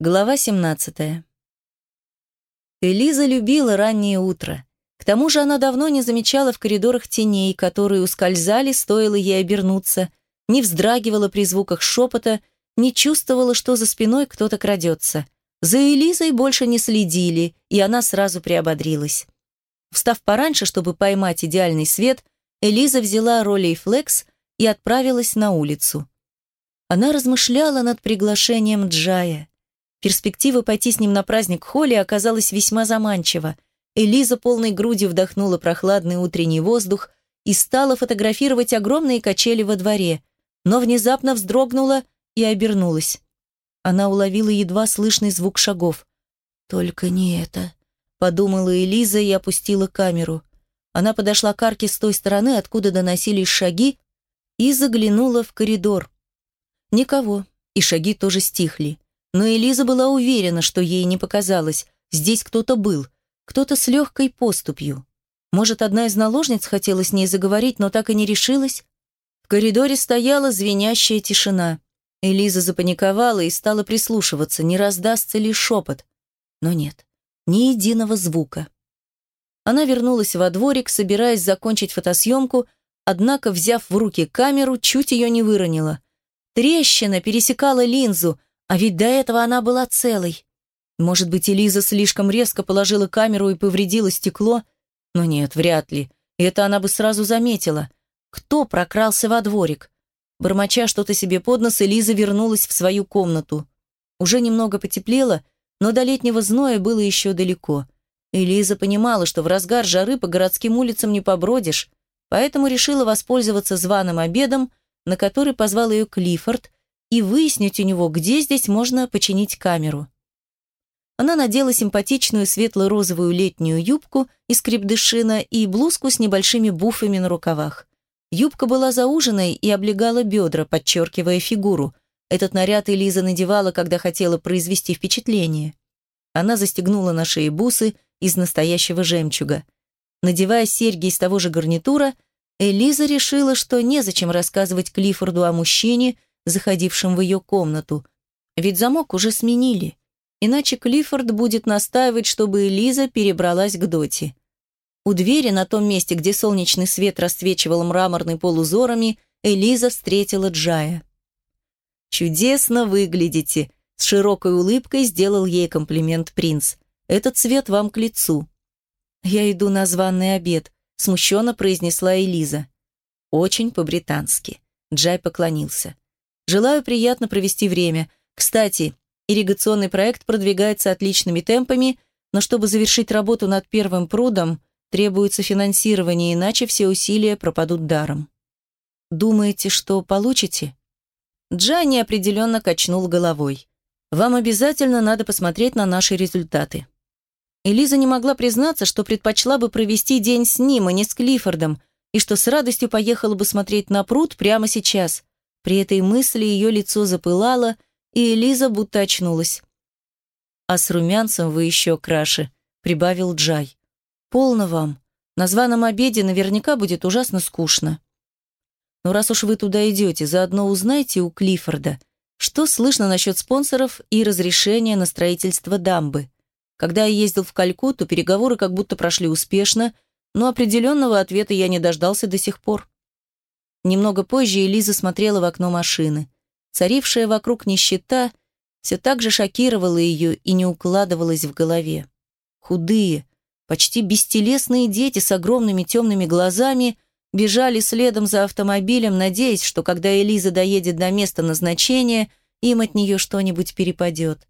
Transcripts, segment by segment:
Глава 17. Элиза любила раннее утро. К тому же она давно не замечала в коридорах теней, которые ускользали, стоило ей обернуться, не вздрагивала при звуках шепота, не чувствовала, что за спиной кто-то крадется. За Элизой больше не следили, и она сразу приободрилась. Встав пораньше, чтобы поймать идеальный свет, Элиза взяла ролей флекс и отправилась на улицу. Она размышляла над приглашением Джая. Перспектива пойти с ним на праздник Холли оказалась весьма заманчива. Элиза полной грудью вдохнула прохладный утренний воздух и стала фотографировать огромные качели во дворе, но внезапно вздрогнула и обернулась. Она уловила едва слышный звук шагов. «Только не это», — подумала Элиза и опустила камеру. Она подошла к арке с той стороны, откуда доносились шаги, и заглянула в коридор. Никого, и шаги тоже стихли. Но Элиза была уверена, что ей не показалось. Здесь кто-то был, кто-то с легкой поступью. Может, одна из наложниц хотела с ней заговорить, но так и не решилась? В коридоре стояла звенящая тишина. Элиза запаниковала и стала прислушиваться, не раздастся ли шепот. Но нет, ни единого звука. Она вернулась во дворик, собираясь закончить фотосъемку, однако, взяв в руки камеру, чуть ее не выронила. Трещина пересекала линзу, а ведь до этого она была целой. Может быть, Элиза слишком резко положила камеру и повредила стекло? Но нет, вряд ли. Это она бы сразу заметила. Кто прокрался во дворик? Бормоча что-то себе под нос, Элиза вернулась в свою комнату. Уже немного потеплело, но до летнего зноя было еще далеко. Элиза понимала, что в разгар жары по городским улицам не побродишь, поэтому решила воспользоваться званым обедом, на который позвал ее Клиффорд, и выяснить у него, где здесь можно починить камеру. Она надела симпатичную светло-розовую летнюю юбку из крепдышина и блузку с небольшими буфами на рукавах. Юбка была зауженной и облегала бедра, подчеркивая фигуру. Этот наряд Элиза надевала, когда хотела произвести впечатление. Она застегнула на шее бусы из настоящего жемчуга. Надевая серьги из того же гарнитура, Элиза решила, что незачем рассказывать Клиффорду о мужчине, заходившим в ее комнату. Ведь замок уже сменили. Иначе Клиффорд будет настаивать, чтобы Элиза перебралась к Доти. У двери, на том месте, где солнечный свет расцвечивал мраморный пол узорами, Элиза встретила Джая. «Чудесно выглядите!» С широкой улыбкой сделал ей комплимент принц. «Этот цвет вам к лицу». «Я иду на званый обед», смущенно произнесла Элиза. «Очень по-британски». Джай поклонился. Желаю приятно провести время. Кстати, ирригационный проект продвигается отличными темпами, но чтобы завершить работу над первым прудом, требуется финансирование, иначе все усилия пропадут даром. Думаете, что получите? Джанни определенно качнул головой. Вам обязательно надо посмотреть на наши результаты. Элиза не могла признаться, что предпочла бы провести день с ним, а не с Клиффордом, и что с радостью поехала бы смотреть на пруд прямо сейчас. При этой мысли ее лицо запылало, и Элиза будто очнулась. «А с румянцем вы еще краше», — прибавил Джай. «Полно вам. На званом обеде наверняка будет ужасно скучно. Но раз уж вы туда идете, заодно узнайте у Клиффорда, что слышно насчет спонсоров и разрешения на строительство дамбы. Когда я ездил в Калькутту, переговоры как будто прошли успешно, но определенного ответа я не дождался до сих пор. Немного позже Элиза смотрела в окно машины. Царившая вокруг нищета все так же шокировала ее и не укладывалась в голове. Худые, почти бестелесные дети с огромными темными глазами бежали следом за автомобилем, надеясь, что когда Элиза доедет до места назначения, им от нее что-нибудь перепадет.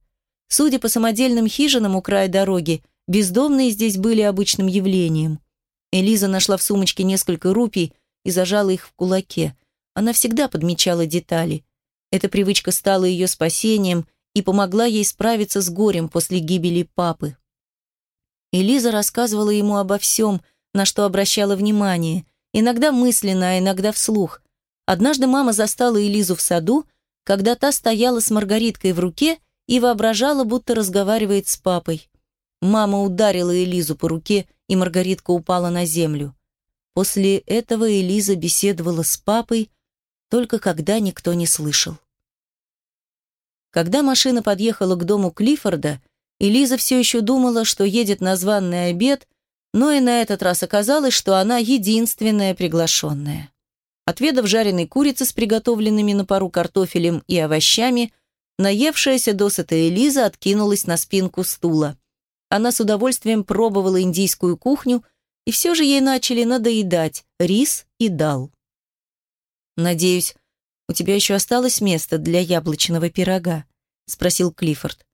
Судя по самодельным хижинам у края дороги, бездомные здесь были обычным явлением. Элиза нашла в сумочке несколько рупий, и зажала их в кулаке. Она всегда подмечала детали. Эта привычка стала ее спасением и помогла ей справиться с горем после гибели папы. Элиза рассказывала ему обо всем, на что обращала внимание, иногда мысленно, а иногда вслух. Однажды мама застала Элизу в саду, когда та стояла с маргариткой в руке и воображала, будто разговаривает с папой. Мама ударила Элизу по руке, и маргаритка упала на землю. После этого Элиза беседовала с папой, только когда никто не слышал. Когда машина подъехала к дому Клиффорда, Элиза все еще думала, что едет на званный обед, но и на этот раз оказалось, что она единственная приглашенная. Отведав жареной курицы с приготовленными на пару картофелем и овощами, наевшаяся досыта Элиза откинулась на спинку стула. Она с удовольствием пробовала индийскую кухню, и все же ей начали надоедать рис и дал. «Надеюсь, у тебя еще осталось место для яблочного пирога?» — спросил Клиффорд.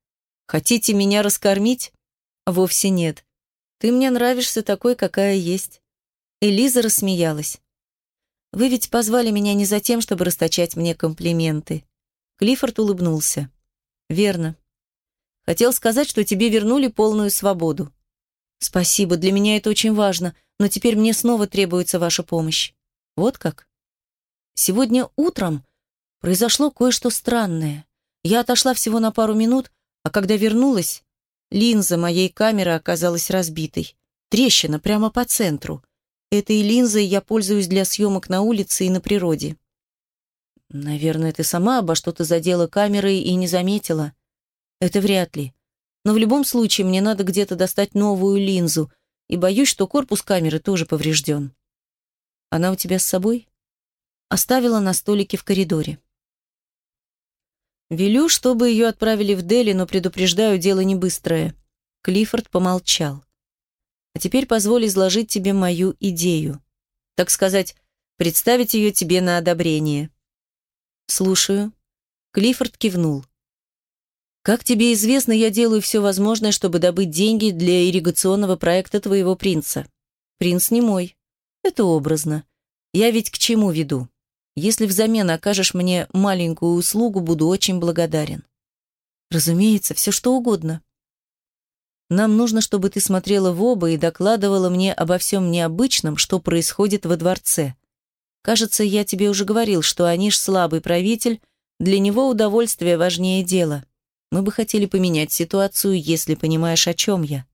«Хотите меня раскормить?» «Вовсе нет. Ты мне нравишься такой, какая есть». Элиза рассмеялась. «Вы ведь позвали меня не за тем, чтобы расточать мне комплименты». Клиффорд улыбнулся. «Верно. Хотел сказать, что тебе вернули полную свободу. Спасибо, для меня это очень важно, но теперь мне снова требуется ваша помощь. Вот как? Сегодня утром произошло кое-что странное. Я отошла всего на пару минут, а когда вернулась, линза моей камеры оказалась разбитой. Трещина прямо по центру. Этой линзой я пользуюсь для съемок на улице и на природе. Наверное, ты сама обо что-то задела камерой и не заметила. Это вряд ли. Но в любом случае мне надо где-то достать новую линзу, и боюсь, что корпус камеры тоже поврежден. Она у тебя с собой? Оставила на столике в коридоре. Велю, чтобы ее отправили в Дели, но предупреждаю, дело не быстрое. Клиффорд помолчал. А теперь позволь изложить тебе мою идею. Так сказать, представить ее тебе на одобрение. Слушаю. Клиффорд кивнул. Как тебе известно, я делаю все возможное, чтобы добыть деньги для ирригационного проекта твоего принца. Принц не мой. Это образно. Я ведь к чему веду? Если взамен окажешь мне маленькую услугу, буду очень благодарен. Разумеется, все что угодно. Нам нужно, чтобы ты смотрела в оба и докладывала мне обо всем необычном, что происходит во дворце. Кажется, я тебе уже говорил, что Аниш слабый правитель, для него удовольствие важнее дела. Мы бы хотели поменять ситуацию, если понимаешь, о чем я.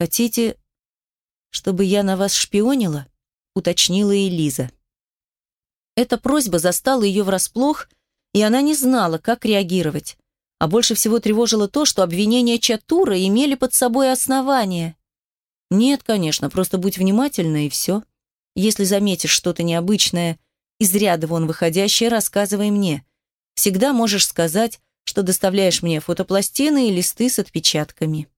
Хотите, чтобы я на вас шпионила? Уточнила Элиза. Эта просьба застала ее врасплох, и она не знала, как реагировать. А больше всего тревожило то, что обвинения Чатура имели под собой основания. Нет, конечно, просто будь внимательна и все. Если заметишь что-то необычное, из ряда вон выходящее, рассказывай мне. Всегда можешь сказать, что доставляешь мне фотопластины и листы с отпечатками.